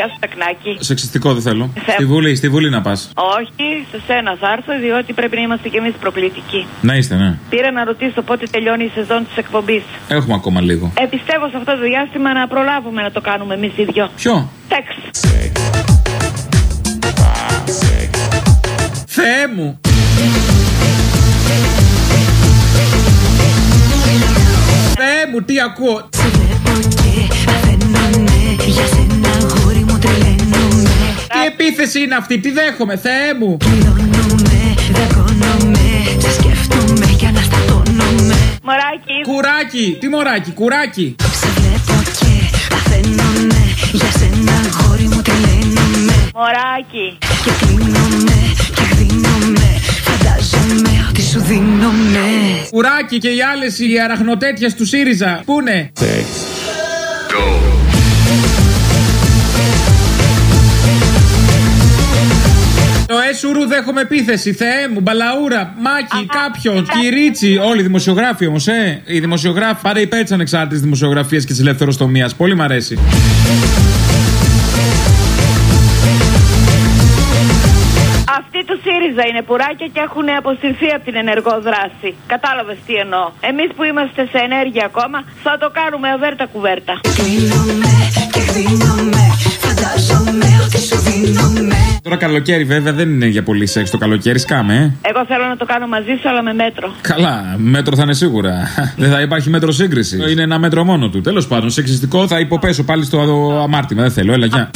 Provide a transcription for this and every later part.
Γεια σου, Τακνάκη. Σεξιστικό δεν θέλω. Θε- Στη Βουλή, στη Βουλή να πας. Όχι, σε σένα θα έρθω, διότι πρέπει να είμαστε κι εμείς προκλητικοί. Να είστε, ναι. Πήρα να ρωτήσω πότε τελειώνει η σεζόν της εκπομπής. Έχουμε ακόμα λίγο. Ε, πιστεύω σε αυτό το διάστημα να προλάβουμε να το κάνουμε εμείς οι δυο. Ποιο; Τεξ. Θεέ μου! Θεέ μου, τι ακούω! Επίθεση είναι αυτή, τι δέχομαι, Θεέ μου! Κλείνομαι, δαγκώνομαι Σε σκέφτομαι και αναστατώνομαι Μωράκι, Κουράκι! Τι μωράκι, κουράκι! Σε βλέπω και παθαίνομαι Για σένα αγόρι μου τρελαίνομαι μωράκι. Και κλείνομαι και δίνομαι Φαντάζομαι ότι σου δίνομαι Κουράκι και οι άλλες οι αραχνοτέτιες του ΣΥΡΙΖΑ. Πούνε! Το Έσουρου δέχομαι επίθεση. Θεέ μου, μπαλαούρα, μάκι, κάποιος, κυρίτσι. Όλοι οι δημοσιογράφοι όμως, ε. Οι δημοσιογράφοι. Πάρε υπέρ της ανεξάρτητης δημοσιογραφίας και της ελευθεροστομία. Πολύ μ' αρέσει. Αυτοί του ΣΥΡΙΖΑ είναι πουράκια και έχουν αποσυρθεί από την ενεργό δράση. Κατάλαβες τι εννοώ. Εμείς που είμαστε σε ενέργεια ακόμα θα το κάνουμε αβέρτα κουβέρτα. Κλείνομαι και δίνομαι Φαντάζομαι ότι σου δίνομαι Τώρα καλοκαίρι, βέβαια, δεν είναι για πολύ σεξ το καλοκαίρι. Σκάμε, ε. Εγώ θέλω να το κάνω μαζί σου, αλλά με μέτρο. Καλά, μέτρο θα είναι σίγουρα. δεν θα υπάρχει μέτρο σύγκριση. Είναι ένα μέτρο μόνο του. Τέλος πάντων, σεξιστικό θα υποπέσω πάλι στο αμάρτημα. Δεν θέλω, έλα, γεια.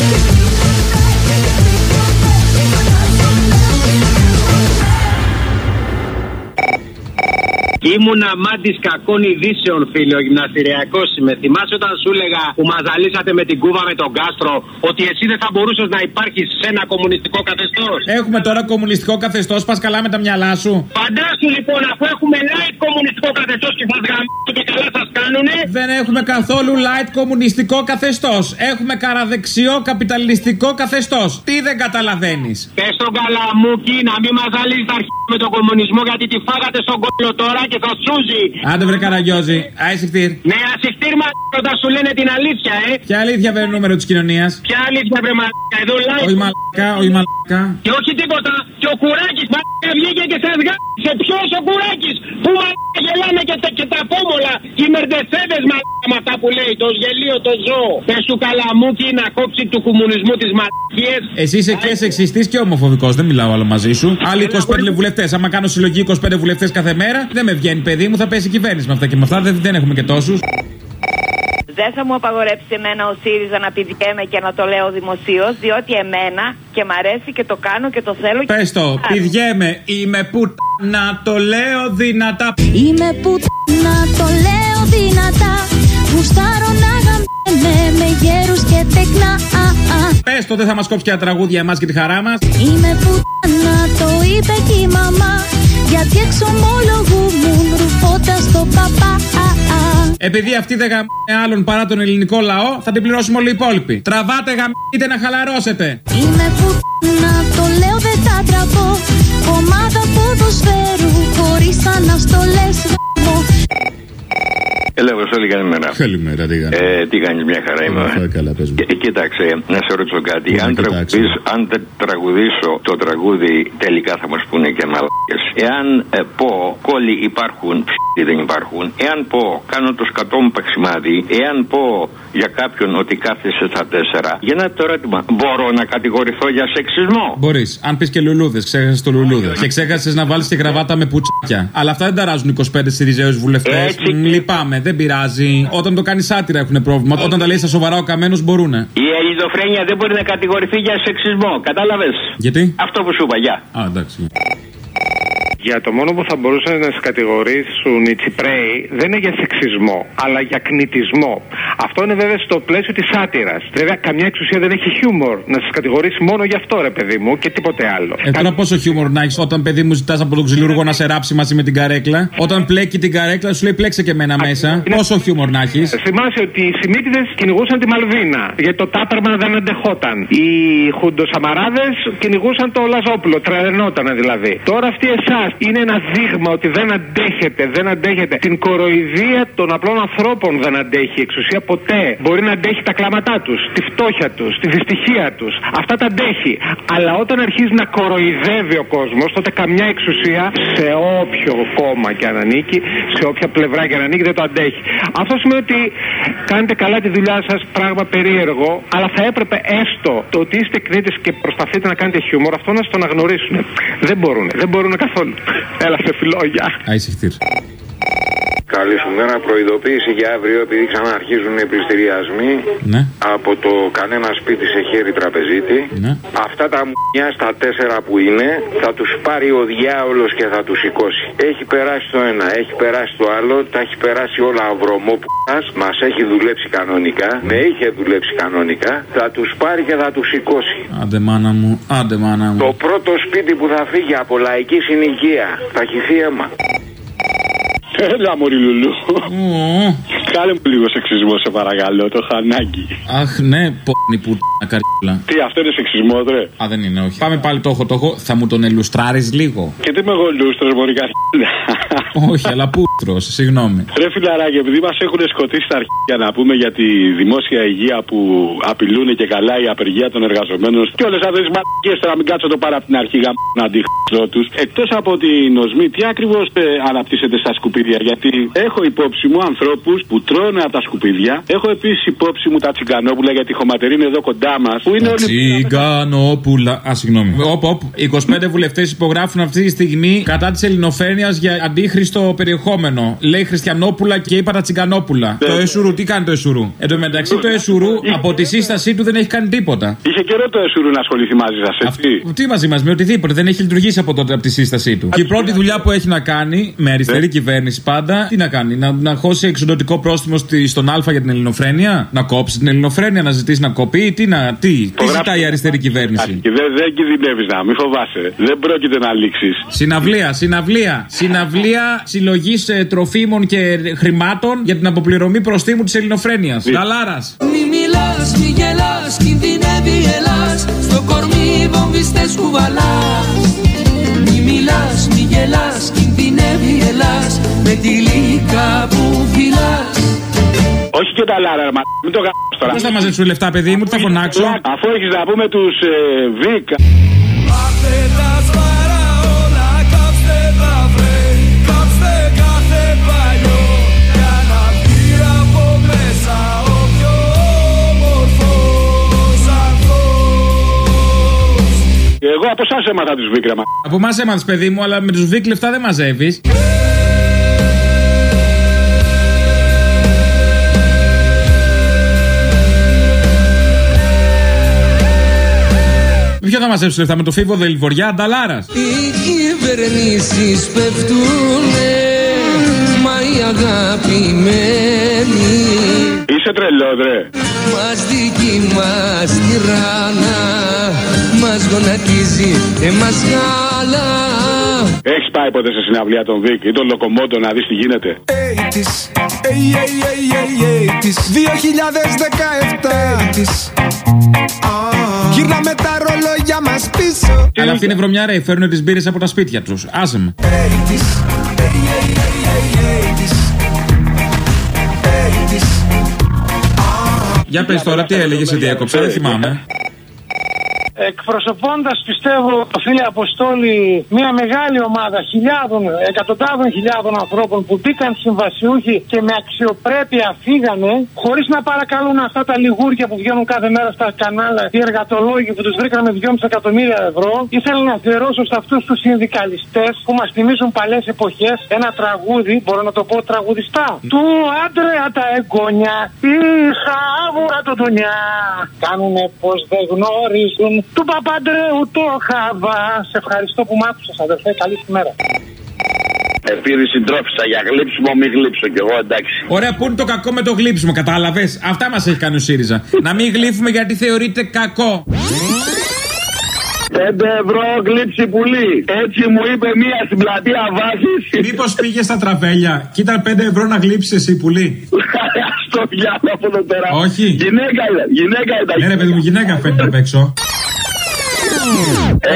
Ήμουν αμάντη κακών ειδήσεων, φίλε, ο γυμναστηριακός είμαι. Θυμάσαι όταν σου έλεγα που μα ζαλίσατε με την κούβα με τον κάστρο ότι εσύ δεν θα μπορούσες να υπάρχεις σε ένα κομμουνιστικό καθεστώς; Έχουμε τώρα κομμουνιστικό καθεστώς. Πας καλά με τα μυαλά σου. Φαντάσου λοιπόν, αφού έχουμε light κομμουνιστικό καθεστώς και θα γαμίσουν και καλά σας κάνουνε. Δεν έχουμε καθόλου light κομμουνιστικό καθεστώς. Έχουμε καραδεξιό καπιταλιστικό καθεστώς. Τι δεν καταλαβαίνεις; Πες στον καλαμούκι να μην μα ζαλίζει τα αρχαία με τον κομμουνισμό γιατί τη φάγατε στον κόλλο τώρα και θα σούζει. Άντε βρε καραγκιόζη. Άισιχτήρ. Ναι, ασυχτήρμα όταν σου λένε την αλήθεια, ε. Ποια αλήθεια βρε νούμερο της κοινωνίας; Ποια αλήθεια βρε μαλάκα, εδώ live. Όχι μαλακά, όχι μαλακά. Και όχι τίποτα. Και ο Κουράκης μαλάκα βγήκε και σας γάμισε. Ποιος ο Κουράκης; Πού μαλάκα γελάνε και, τα- και τα πόμολα. Οι μερντεσέδες μαλάκα με αυτά που λέει. Το γελίο το ζώο. Πες του καλαμούκι να κόψει του κομμουνισμού τις μαλακίες. Εσύ είσαι και σεξιστής και ομοφοβικός. Δεν μιλάω άλλο μαζί σου. Άλλοι 25 βουλευτές. Άμα κάνω συλλογή 25 βουλευτές κάθε μέρα, δεν με βγαίνει παιδί μου, θα πέσει η κυβέρνηση με αυτά και με αυτά. Δεν, δεν έχουμε και τόσους. Δεν θα μου απαγορέψει εμένα ο ΣΥΡΙΖΑ να πηδιέμαι και να το λέω δημοσίως, διότι εμένα και μ' αρέσει και το κάνω και το θέλω. Πες το, πηδιέμαι, είμαι που να το λέω δυνατά. Είμαι που να το λέω δυνατά Γουστάρω να γαμπέμαι με γέρους και τεκνά α, α. Πες το, δεν θα μας κόψει και τα τραγούδια εμάς και τη χαρά μας. Είμαι που να το είπε και η μαμά Γιατί εξομολογούμουν ρουφώντας το παπά α, α. Επειδή αυτοί δεν γαμ***είναι άλλον παρά τον ελληνικό λαό, θα την πληρώσουμε όλοι οι υπόλοιποι. Τραβάτε γαμ***είτε να χαλαρώσετε. Είμαι που να το λέω δεν θα τραπώ Ομάδα ποδοσφαίρου χωρίς αναστολές γαμώ Έλα, Βασίλη, καλημέρα. Καλημέρα, τι κάνεις; Ε, τι κάνεις, μια χαρά είμαι. Καλά, καλά, πες μου. Ε, κοίταξε, να σε ρωτήσω κάτι. Πού να Αν, κοιτάξω. τραγουδήσω, αν τε- τραγουδήσω το τραγούδι, τελικά θα μας πούνε και μαλάκες. Εάν ε, πω κόλλοι υπάρχουν, ψ***οι δεν υπάρχουν. Εάν πω κάνω το σκατό μου παξιμάδι. Εάν πω για κάποιον ότι κάθεσε στα τέσσερα. Γεννάται το ερώτημα, μπορώ να κατηγορηθώ για σεξισμό; Μπορείς, αν πεις και λουλούδες, ξέχασες το λουλούδες. Και ξέχασες να βάλεις και γραβάτα με πουτσάκια. Αλλά αυτά δεν ταράζουν 25 Σιριζέους βουλευτές. Έτσι. Λυπάμαι, δεν πειράζει. Όταν το κάνεις άτυρα έχουν πρόβλημα. Όταν τα λέει στα σοβαρά ο καμένος μπορούνε. Η ελληνοφρένεια δεν μπορεί να κατηγορηθεί για σεξισμό. Κατάλαβες; Γιατί; Αυτό που σου είπα, γεια. Α, εντάξει. Για το μόνο που θα μπορούσαν να σε κατηγορήσουν οι Τσιπρέοι δεν είναι για σεξισμό, αλλά για κνητισμό. Αυτό είναι βέβαια στο πλαίσιο της σάτυρας. Βέβαια, καμιά εξουσία δεν έχει χιούμορ να σας κατηγορήσει μόνο γι' αυτό, ρε παιδί μου, και τίποτε άλλο. Ε, τώρα πόσο χιούμορ να έχεις όταν παιδί μου ζητάς από τον ξυλούργο να σε ράψει μαζί με την καρέκλα. Όταν πλέκει την καρέκλα σου λέει πλέξε και εμένα μέσα. Πόσο χιούμορ να έχεις. Θυμάσαι ότι οι Σιμίτιδες κυνηγούσαν τη Μαλβίνα. Γιατί το τάπερμα δεν αντεχόταν. Οι Χουντοσαμαράδες κυνηγούσαν το Λαζόπουλο. Τρελαινόταν δηλαδή. Τώρα αυτοί εσάς είναι ένα δείγμα ότι δεν αντέχετε, δεν αντέχετε. Την κοροϊδία των απλών ανθρώπων δεν αντέχει η εξουσία ποτέ. Μπορεί να αντέχει τα κλάματά τους, τη φτώχεια τους, τη δυστυχία τους. Αυτά τα αντέχει. Αλλά όταν αρχίζει να κοροϊδεύει ο κόσμος, τότε καμιά εξουσία σε όποιο κόμμα και αν ανήκει, σε όποια πλευρά και αν ανήκει, δεν το αντέχει. Αυτό σημαίνει ότι κάνετε καλά τη δουλειά σας, πράγμα περίεργο, αλλά θα έπρεπε έστω το ότι είστε κρίτε και προσπαθείτε να κάνετε χιούμορ, αυτό να σας το αναγνωρίσουν. Δεν μπορούν, δεν μπορούν καθόλου. Έλα σε φιλόγια. Άισιχτήρ. Καλή σου μέρα. Προειδοποίηση για αύριο επειδή ξαναρχίζουν οι πληστηριασμοί Ναι. από το κανένα σπίτι σε χέρι τραπεζίτη. Ναι. Αυτά τα μουνιά στα τέσσερα που είναι θα τους πάρει ο διάολος και θα τους σηκώσει. Έχει περάσει το ένα, έχει περάσει το άλλο, τα έχει περάσει όλα βρωμόπουλας, μας έχει δουλέψει κανονικά, με είχε δουλέψει κανονικά, θα τους πάρει και θα τους σηκώσει. Άντε μάνα μου, άντε μάνα Το μου. πρώτο σπίτι που θα φύγει από λαϊκή συνοικία θα χυθεί αίμα. Έλα, Μωρή Λουλού. Ω, Κάνε μου λίγο σεξισμό, σε παρακαλώ. Το έχω ανάγκη. Αχ, ναι, πόνι που καριόλα. Τι, αυτό είναι σεξισμό, ρε. Α, δεν είναι, όχι. Πάμε πάλι το έχω, το έχω. Θα μου τον ελουστράρεις λίγο; Και τι με εγώ λούστρος, Μωρή Καριόλα. όχι, αλλά πούτρος, συγγνώμη. Ρε φιλαράκι, επειδή μας έχουν σκοτήσει τα αρχίδια να πούμε για τη δημόσια υγεία που απειλούν και καλά η απεργία των εργαζομένων και όλες αυτές τις μαλακίες τώρα μην κάτσω το πάρα από την αρχή γαμ να αντιχτώ τους. Εκτός από την οσμή, τι ακριβώς αναπτύσσεται στα σκουπίδια; Γιατί έχω υπόψη μου ανθρώπους που τρώνε από τα σκουπίδια. Έχω επίσης υπόψη μου τα τσιγκανόπουλα γιατί η χωματερή είναι εδώ κοντά μας. Που είναι όλοι. Τσιγκανόπουλα. Α, συγγνώμη. Οπ, οπ. 25 βουλευτές υπογράφουν αυτή τη στιγμή κατά της ελληνοφρένειας για αντίχρηστο περιεχόμενο. Λέει Χριστιανόπουλα και είπα τα Τσιγκανόπουλα. Το Εσουρού, τι κάνει το Εσουρού; Εν τω μεταξύ το Εσουρού από τη σύστασή του δεν έχει κάνει τίποτα. Είχε καιρό το Εσουρού να ασχοληθεί μαζί σας, έτσι; Τι μαζί μας, με οτιδήποτε. Δεν έχει λειτουργήσει από τότε από τη σύστασή του. Και η πρώτη δουλειά που έχει να κάνει, με αριστερή κυβέρνηση πάντα, τι να κάνει, να, να χώσει εξοντοτικό πρόστιμο στη- στον Α για την ελληνοφρένεια, να κόψει την ελληνοφρένεια, να ζητήσει να κοπεί, τι να. Τι, τι ζητάει η αριστερή κυβέρνηση; Και δεν, δεν κινδυνεύεις να, μην φοβάσαι. Δεν πρόκειται να λήξεις. Συναυλία, συναυλία. Συναυλία συλλογής τροφίμων και χρημάτων για την αποπληρωμή προστίμου της ελληνοφρένειας. Δαλάρα. Μη μιλάς, μη γελάς, κινδυνεύει η Ελλάς Στο κορμί βομβιστές κουβαλάς Μη μιλάς, μη γελάς, κινδυνεύει η Ελλάς Με τη λύκα που φυλάς Όχι και τα λάρα, μα μην το κάνω τώρα. Πώ θα μαζέψω λεφτά, παιδί μου, τι θα φωνάξω. Αφού έχεις να πούμε τους ε, Βικ. Εγώ από εσάς έμαθα τους Βικ, ρε μα. Από εμάς έμαθες, παιδί μου, αλλά με τους βίκ λεφτά δεν μαζεύεις. Θα μαζέψει λεφτά, με το φίβο Δελβοριά, Ανταλάρας. Οι κυβερνήσεις πέφτουνε Μα η αγαπημένη Είσαι τρελός, ρε. Μας δική μας τυράνα Μας γονατίζει και μας γάλα Έχεις πάει ποτέ σε συναυλία των Βικ ή τον Λοκομόντο να δεις τι γίνεται; 80s, hey, hey, hey, hey, 80s 2017 Γυρνάμε τα ρολόγια μας πίσω Αλλά αυτή είναι βρωμιάρε, φέρνουν τι μπύρε από τα σπίτια του. Άσε με. 80s, hey, hey, hey, hey, 80s 80s Για πε τώρα, τι έλεγε, σε διέκοψα, δεν θυμάμαι. Εκπροσωπώντας, πιστεύω, φίλε Αποστόλη, μια μεγάλη ομάδα χιλιάδων, εκατοντάδων χιλιάδων ανθρώπων που μπήκαν συμβασιούχοι και με αξιοπρέπεια φύγανε, χωρίς να παρακαλούν αυτά τα λιγούρια που βγαίνουν κάθε μέρα στα κανάλια, οι εργατολόγοι που τους βρήκαμε 2,5 εκατομμύρια ευρώ, ήθελα να αφιερώσω σε αυτούς τους συνδικαλιστές που μας θυμίζουν παλιέ εποχές ένα τραγούδι, μπορώ να το πω τραγουδιστά, του άντρεα τα εγγόνια, η σάβουρα το ντονιά. Κάνουνε πως δεν γνωρίζουν του Παπαντρέου το χαβά. Σε ευχαριστώ που μ' άκουσες αδερφέ, καλή σου μέρα. Επήρη συντρόφισσα για γλύψιμο, μη γλύψω κι εγώ εντάξει. Ωραία, πού είναι το κακό με το γλύψιμο, κατάλαβες; Αυτά μας έχει κάνει ο ΣΥΡΙΖΑ. να μην γλύφουμε γιατί θεωρείται κακό. 5 ευρώ γλύψη πουλί. Έτσι μου είπε μία στην πλατεία βάσης. Μήπως πήγε στα τραβέλια και ήταν 5 ευρώ να γλύψεις εσύ πουλί. Στο διάλογο τώρα. Όχι. Γυναίκα, είναι, γυναίκα ήταν. Ναι, ρε παιδί μου, γυναίκα φαίνεται απ' έξω.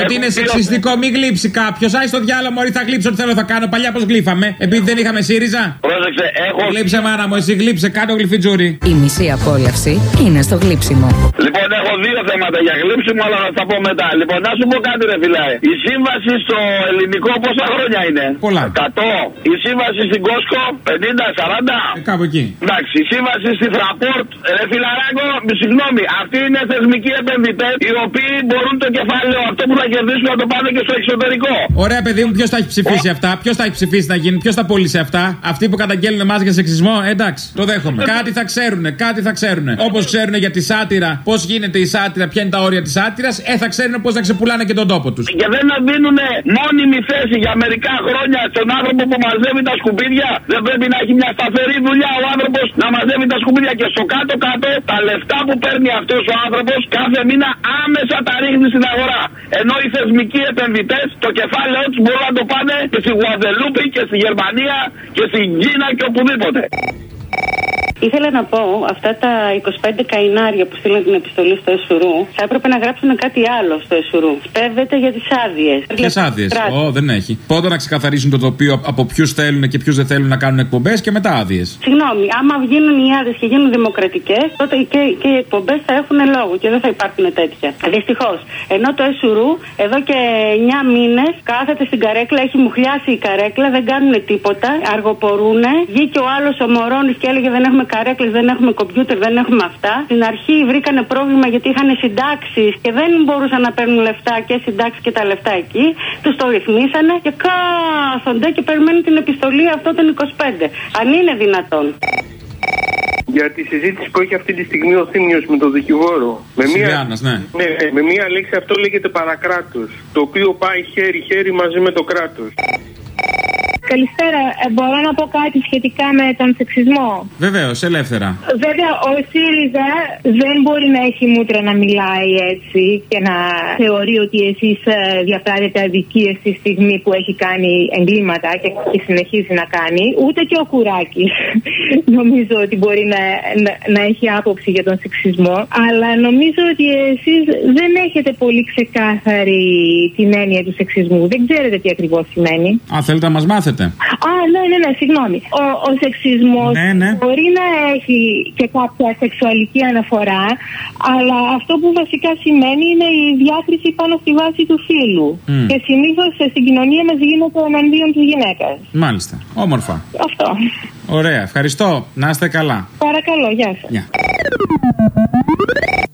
Ότι είναι σεξιστικό, μην γλύψει κάποιος. Άι στο διάλογο, Μωρή, θα γλύψω ό,τι θέλω θα κάνω. Παλιά πώ γλύφαμε. Επειδή δεν είχαμε ΣΥΡΙΖΑ. Πρόσεξε, έχω. Γλύψε μάνα μου, εσύ γλύψε, κάτω γλυφιτζούρι. Η μισή απόλαυση είναι στο γλύψιμο. Λοιπόν, έχω δύο θέματα για γλύψιμο, αλλά θα τα πω μετά. Λοιπόν, να σου πω κάτι, ρε φιλάε. Η σύμβαση στο ελληνικό πόσα χρόνια είναι; Πολλά. 100. Η σύμβαση στην Κόσκο 50, 40. Ε, κάπου εκεί. Εντάξει, η σύμβαση στη Φραπόρτ, ρε φιλαράκο, συγγνώμη, αυτοί είναι θεσμικοί επενδυτές οι οποίοι μπορούν το κεφάλαιο αυτό που θα κερδίσουν να το πάνε και στο εξωτερικό. Ωραία, παιδί μου, ποιος τα έχει ψηφίσει αυτά, ποιος τα έχει ψηφίσει να γίνει, ποιος τα πωλήσει αυτά. Αυτοί που καταγγέλνουν εμάς για σεξισμό, ε, εντάξει, το δέχομαι. κάτι θα ξέρουν, κάτι θα ξέρουν. Όπως ξέρουν για τη σάτυρα, πώς γίνεται η σάτυρα, ποια είναι τα όρια της σάτυρας, ε, θα ξέρουν πώς να ξεπουλάνε και τον τόπο τους. Και δεν να δίνουν μόνιμη θέση για μερικά χρόνια στον άνθρωπο που μαζεύει τα σκουπίδια. Δεν πρέπει να έχει μια σταθερή δουλειά ο άνθρωπος να μαζεύει τα σκουπίδια και στο κάτω-κάτω τα λεφτά που παίρνει αυτός ο άνθρωπος κάθε μήνα άμεσα τα ρίχνει στην αγορά. Ενώ οι θεσμικοί επενδυτές το κεφάλαιό τους μπορούν να το πάνε και στη Γουαδελούπη και στη Γερμανία και στην Κίνα και οπουδήποτε. Ήθελα να πω, αυτά τα 25 καϊνάρια που στείλαν την επιστολή στο Εσουρού, θα έπρεπε να γράψουν κάτι άλλο στο Εσουρού. Σπέβεται για τις άδειες. Ποιε άδειες. Ω, δεν έχει. Πότε να ξεκαθαρίσουν το τοπίο από ποιους θέλουν και ποιους δεν θέλουν να κάνουν εκπομπές και μετά άδειες. Συγγνώμη, άμα γίνουν οι άδειες και γίνουν δημοκρατικές, τότε και, και οι εκπομπές θα έχουν λόγο και δεν θα υπάρχουν τέτοια. Δυστυχώς. Ενώ το Εσουρού εδώ και 9 μήνες κάθεται στην καρέκλα, έχει μουχλιάσει η καρέκλα, δεν κάνουν τίποτα, αργοπορούν. Βγήκε ο άλλος ο Μωρόνη και έλεγε δεν έχουμε καρέκλες, δεν έχουμε κομπιούτερ, δεν έχουμε αυτά. Στην αρχή βρήκανε πρόβλημα γιατί είχαν συντάξεις και δεν μπορούσαν να παίρνουν λεφτά και συντάξεις και τα λεφτά εκεί. Τους το ρυθμίσανε και κάθονται και περιμένουν την επιστολή αυτό των 25. Αν είναι δυνατόν. Για τη συζήτηση που έχει αυτή τη στιγμή ο Θήμιος με τον δικηγόρο. Με Σιλιάνας, ναι. ναι, με μία λέξη αυτό λέγεται παρακράτος. Το οποίο πάει χέρι-χέρι μαζί με το κράτος. Καλησπέρα. Ε, μπορώ να πω κάτι σχετικά με τον σεξισμό; Βεβαίως, ελεύθερα. Βέβαια, ο ΣΥΡΙΖΑ δεν μπορεί να έχει μούτρα να μιλάει έτσι και να θεωρεί ότι εσείς διαπράτετε αδικίες στη στιγμή που έχει κάνει εγκλήματα και, και συνεχίζει να κάνει. Ούτε και ο Κουράκης νομίζω ότι μπορεί να, να, να έχει άποψη για τον σεξισμό. Αλλά νομίζω ότι εσείς δεν έχετε πολύ ξεκάθαρη την έννοια του σεξισμού. Δεν ξέρετε τι ακριβώς σημαίνει. Α, θέλετε να μας μάθετε. Α, ναι, ναι, ναι, συγγνώμη. Ο, ο σεξισμός Ναι, ναι. μπορεί να έχει και κάποια σεξουαλική αναφορά, αλλά αυτό που βασικά σημαίνει είναι η διάκριση πάνω στη βάση του φύλου. Μμ. Και συνήθως στην κοινωνία μας γίνεται εναντίον της γυναίκας. Μάλιστα. Όμορφα. Αυτό. Ωραία, ευχαριστώ. Να είστε καλά. Παρακαλώ, γεια σας. Γεια.